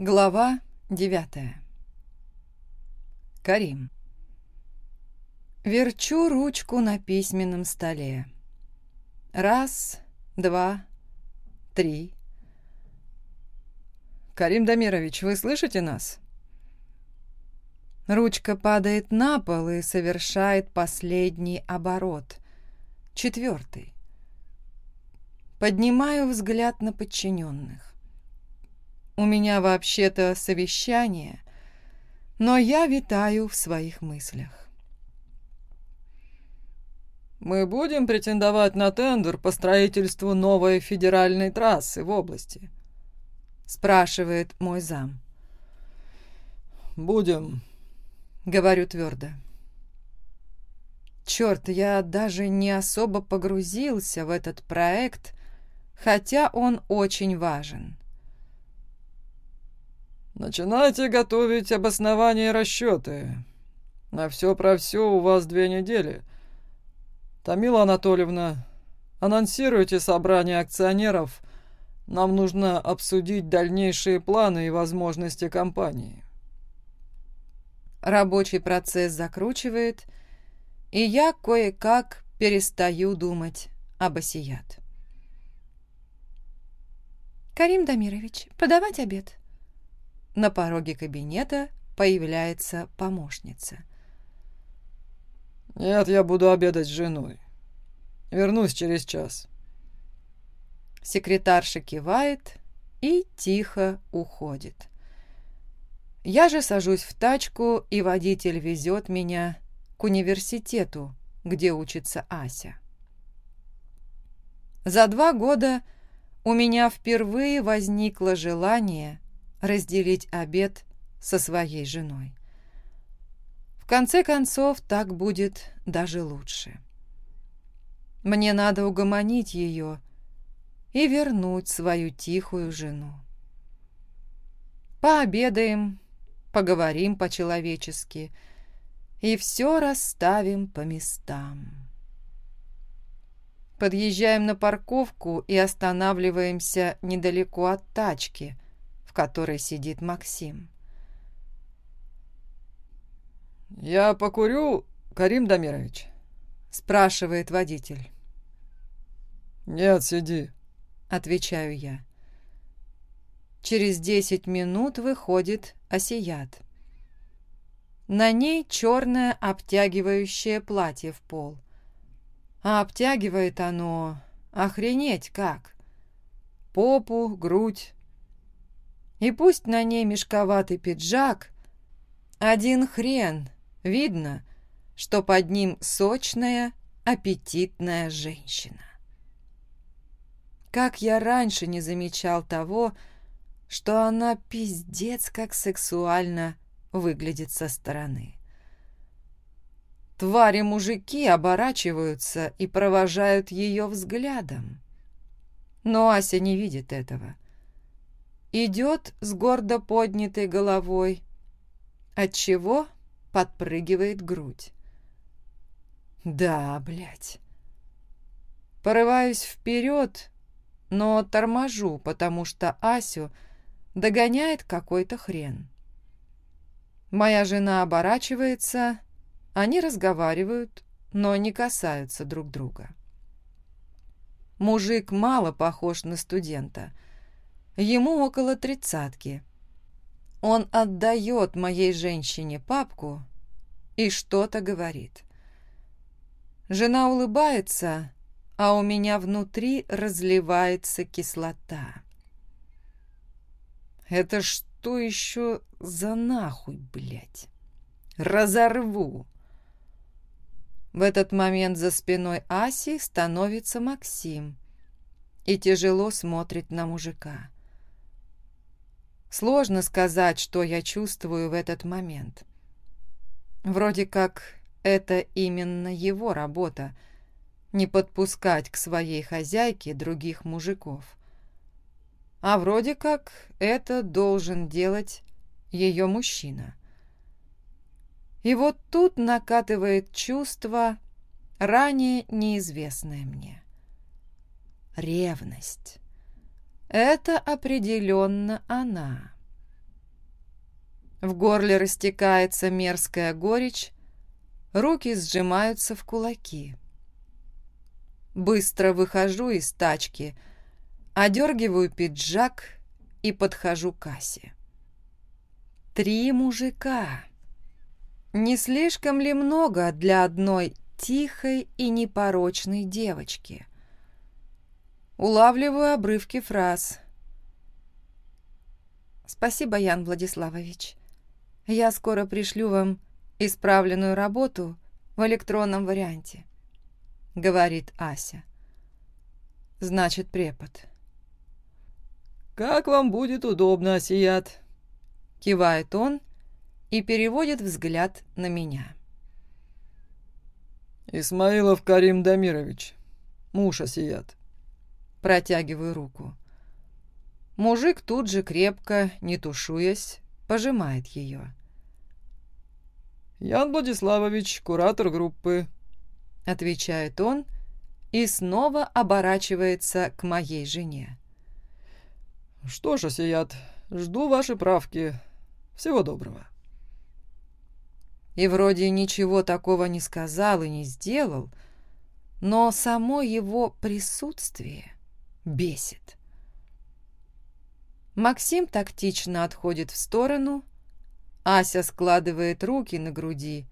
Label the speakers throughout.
Speaker 1: Глава девятая. Карим. Верчу ручку на письменном столе. Раз, два, три. «Карим Дамирович, вы слышите нас?» Ручка падает на пол и совершает последний оборот. Четвертый. Поднимаю взгляд на подчиненных. У меня вообще-то совещание, но я витаю в своих мыслях.
Speaker 2: «Мы будем претендовать на тендер по строительству новой федеральной трассы в области?»
Speaker 1: — спрашивает мой зам.
Speaker 2: «Будем», —
Speaker 1: говорю твердо. Черт, я даже не особо погрузился в этот проект, хотя он очень важен.
Speaker 2: Начинайте готовить обоснования и расчеты. На все про все у вас две недели. Тамила Анатольевна, анонсируйте собрание акционеров. Нам нужно обсудить дальнейшие планы и возможности компании.
Speaker 1: Рабочий процесс закручивает, и я кое-как перестаю думать об осият. «Карим Дамирович, подавать обед», На пороге кабинета появляется помощница.
Speaker 2: «Нет, я буду обедать с женой. Вернусь через час».
Speaker 1: Секретарша кивает и тихо уходит. Я же сажусь в тачку, и водитель везет меня к университету, где учится Ася. За два года у меня впервые возникло желание разделить обед со своей женой. В конце концов, так будет даже лучше. Мне надо угомонить ее и вернуть свою тихую жену. Пообедаем, поговорим по-человечески и все расставим по местам. Подъезжаем на парковку и останавливаемся недалеко от тачки, в которой сидит Максим.
Speaker 2: «Я покурю, Карим Дамирович?» –
Speaker 1: спрашивает водитель.
Speaker 2: «Нет, сиди», –
Speaker 1: отвечаю я. Через десять минут выходит Осият. На ней черное обтягивающее платье в пол. А обтягивает оно охренеть как. Попу, грудь, и пусть на ней мешковатый пиджак, один хрен, видно, что под ним сочная, аппетитная женщина. Как я раньше не замечал того, что она пиздец как сексуально выглядит со стороны. Твари-мужики оборачиваются и провожают ее взглядом. Но Ася не видит этого идет с гордо поднятой головой, отчего подпрыгивает грудь. Да, блядь. Порываюсь вперед, но торможу, потому что Асю догоняет какой-то хрен. Моя жена оборачивается, они разговаривают, но не касаются друг друга. Мужик мало похож на студента — ему около тридцатки. Он отдает моей женщине папку и что-то говорит. Жена улыбается, а у меня внутри разливается кислота. Это что еще за нахуй, блядь? Разорву! В этот момент за спиной Аси становится Максим и тяжело смотрит на мужика. Сложно сказать, что я чувствую в этот момент. Вроде как это именно его работа — не подпускать к своей хозяйке других мужиков. А вроде как это должен делать ее мужчина. И вот тут накатывает чувство, ранее неизвестное мне. Ревность. Это определенно она. В горле растекается мерзкая горечь, руки сжимаются в кулаки. Быстро выхожу из тачки, одергиваю пиджак и подхожу к кассе. Три мужика. Не слишком ли много для одной тихой и непорочной девочки? Улавливаю обрывки фраз. «Спасибо, Ян Владиславович. Я скоро пришлю вам исправленную работу в электронном варианте», — говорит Ася. Значит, препод.
Speaker 2: «Как вам будет удобно, Асият?»
Speaker 1: Кивает он и переводит взгляд на меня.
Speaker 2: «Исмаилов Карим Дамирович, муж Асият».
Speaker 1: протягиваю руку. Мужик тут же крепко, не тушуясь, пожимает ее.
Speaker 2: «Ян Владиславович, куратор группы», —
Speaker 1: отвечает он и снова оборачивается к моей жене.
Speaker 2: «Что ж, Асият, жду ваши правки. Всего доброго».
Speaker 1: И вроде ничего такого не сказал и не сделал, но само его присутствие бесит. Максим тактично отходит в сторону, Ася складывает руки на груди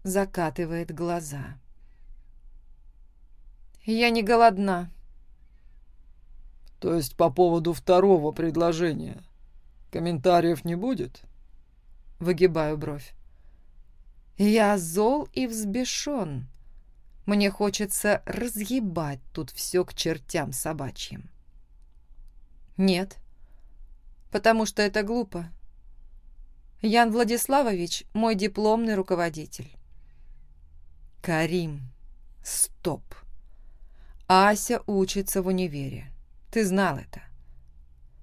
Speaker 1: и спрашивает недовольно. «Зачем приехал?»
Speaker 2: «Хотел забрать тебя пообедать. И, как вижу, не зря. Выясняется, что у тебя тут целый гарем воздыхателей».
Speaker 1: Асият закатывает глаза. «Я не голодна».
Speaker 2: «То есть по поводу второго предложения комментариев не будет?»
Speaker 1: Выгибаю бровь. «Я зол и взбешен. Мне хочется разъебать тут все к чертям собачьим». «Нет, потому что это глупо. Ян Владиславович – мой дипломный руководитель». «Карим, стоп. Ася учится в универе. Ты знал это.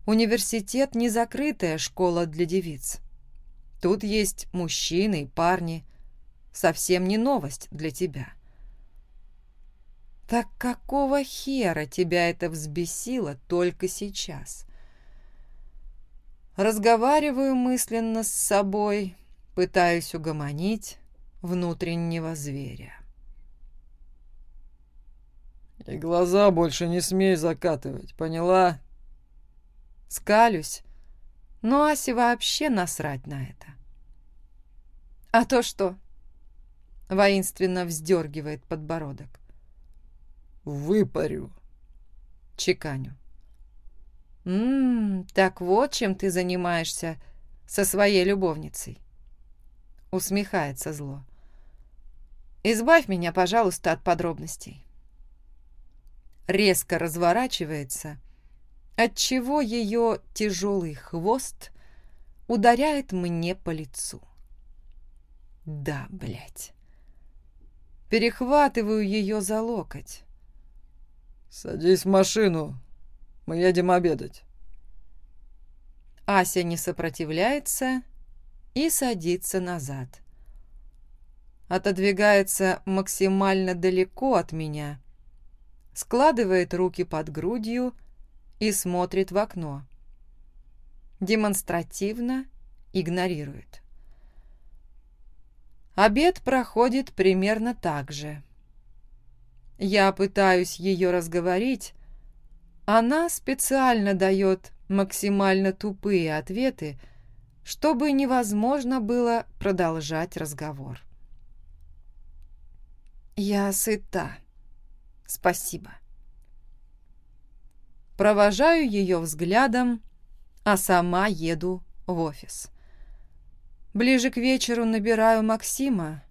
Speaker 1: Университет – не закрытая школа для девиц. Тут есть мужчины и парни. Совсем не новость для тебя». Так какого хера тебя это взбесило только сейчас? Разговариваю мысленно с собой, пытаюсь угомонить внутреннего зверя.
Speaker 2: И глаза больше не смей закатывать, поняла?
Speaker 1: Скалюсь, но Асе вообще насрать на это. А то что? Воинственно вздергивает подбородок.
Speaker 2: Выпарю.
Speaker 1: Чеканю. «Ммм, так вот чем ты занимаешься со своей любовницей?» Усмехается зло. «Избавь меня, пожалуйста, от подробностей». Резко разворачивается, отчего ее тяжелый хвост ударяет мне по лицу. Да, блядь. Перехватываю ее за локоть.
Speaker 2: «Садись в машину. Мы едем обедать».
Speaker 1: Ася не сопротивляется и садится назад. Отодвигается максимально далеко от меня, складывает руки под грудью и смотрит в окно. Демонстративно игнорирует. Обед проходит примерно так же. Я пытаюсь ее разговорить. Она специально дает максимально тупые ответы, чтобы невозможно было продолжать разговор. «Я сыта. Спасибо». Провожаю ее взглядом, а сама еду в офис. Ближе к вечеру набираю Максима,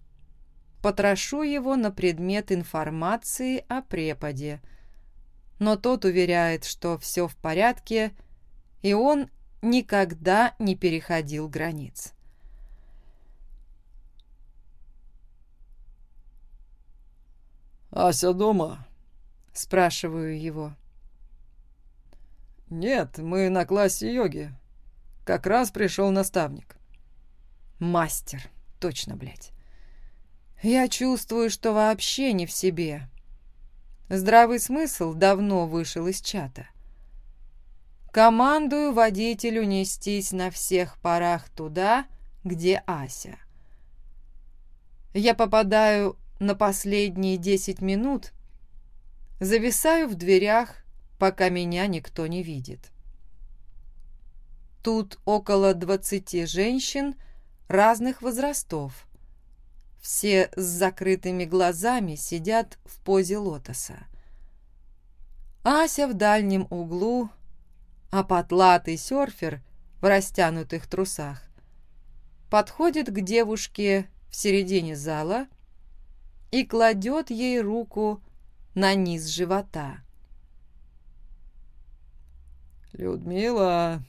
Speaker 1: потрошу его на предмет информации о преподе. Но тот уверяет, что все в порядке, и он никогда не переходил границ.
Speaker 2: «Ася дома?»
Speaker 1: – спрашиваю его.
Speaker 2: «Нет, мы на классе йоги. Как раз пришел наставник».
Speaker 1: «Мастер, точно, блядь. Я чувствую, что вообще не в себе. Здравый смысл давно вышел из чата. Командую водителю нестись на всех парах туда, где Ася. Я попадаю на последние десять минут, зависаю в дверях, пока меня никто не видит. Тут около двадцати женщин разных возрастов. Все с закрытыми глазами сидят в позе лотоса. Ася в дальнем углу, а потлатый серфер в растянутых трусах подходит к девушке в середине зала и кладет ей руку на низ живота.
Speaker 2: «Людмила,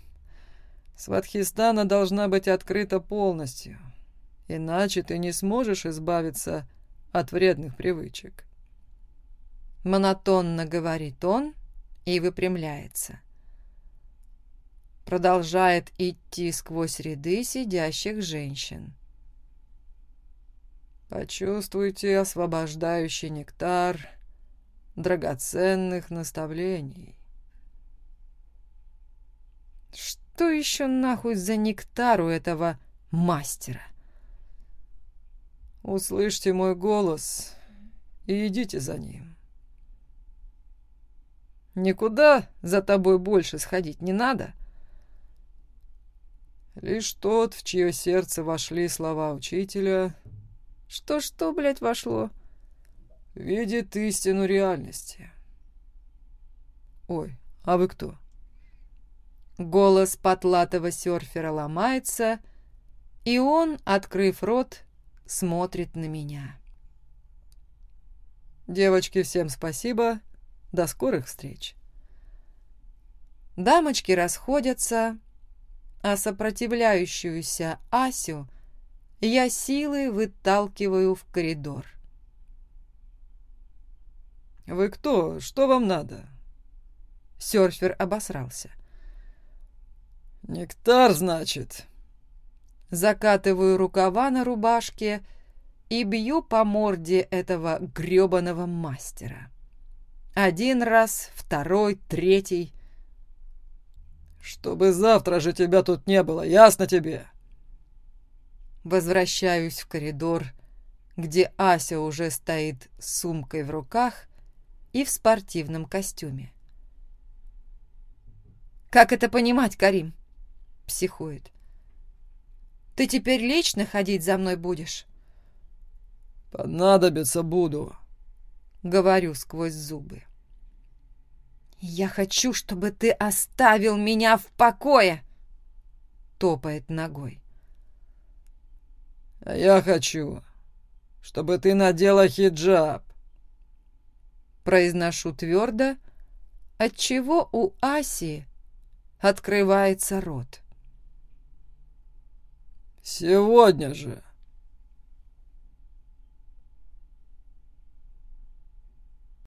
Speaker 2: Сватхистана должна быть открыта полностью, иначе ты не сможешь избавиться от вредных привычек».
Speaker 1: Монотонно говорит он и выпрямляется. Продолжает идти сквозь ряды сидящих женщин.
Speaker 2: Почувствуйте освобождающий нектар драгоценных наставлений.
Speaker 1: Что еще нахуй за нектар у этого мастера?
Speaker 2: Услышьте мой голос и идите за ним.
Speaker 1: Никуда за тобой больше сходить не надо.
Speaker 2: Лишь тот, в чье сердце вошли слова учителя...
Speaker 1: Что что, блядь, вошло?
Speaker 2: Видит истину реальности. Ой, а вы кто?
Speaker 1: Голос потлатого серфера ломается, и он, открыв рот, смотрит на меня.
Speaker 2: Девочки, всем спасибо. До скорых встреч.
Speaker 1: Дамочки расходятся, а сопротивляющуюся Асю — я силой выталкиваю в коридор.
Speaker 2: «Вы кто? Что вам надо?»
Speaker 1: Сёрфер обосрался.
Speaker 2: «Нектар, значит?»
Speaker 1: Закатываю рукава на рубашке и бью по морде этого грёбаного мастера. Один раз, второй, третий.
Speaker 2: «Чтобы завтра же тебя тут не было, ясно тебе?»
Speaker 1: Возвращаюсь в коридор, где Ася уже стоит с сумкой в руках и в спортивном костюме. «Как это понимать, Карим?» — психует. «Ты теперь лично ходить за мной будешь?»
Speaker 2: «Понадобиться буду», —
Speaker 1: говорю сквозь зубы. «Я хочу, чтобы ты оставил меня в